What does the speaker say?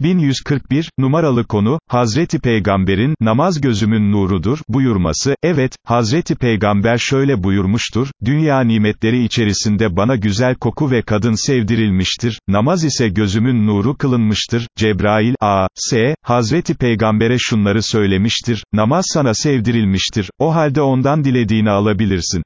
1141, numaralı konu, Hazreti Peygamber'in, namaz gözümün nurudur, buyurması, evet, Hazreti Peygamber şöyle buyurmuştur, dünya nimetleri içerisinde bana güzel koku ve kadın sevdirilmiştir, namaz ise gözümün nuru kılınmıştır, Cebrail, a. s. Hazreti Peygamber'e şunları söylemiştir, namaz sana sevdirilmiştir, o halde ondan dilediğini alabilirsin.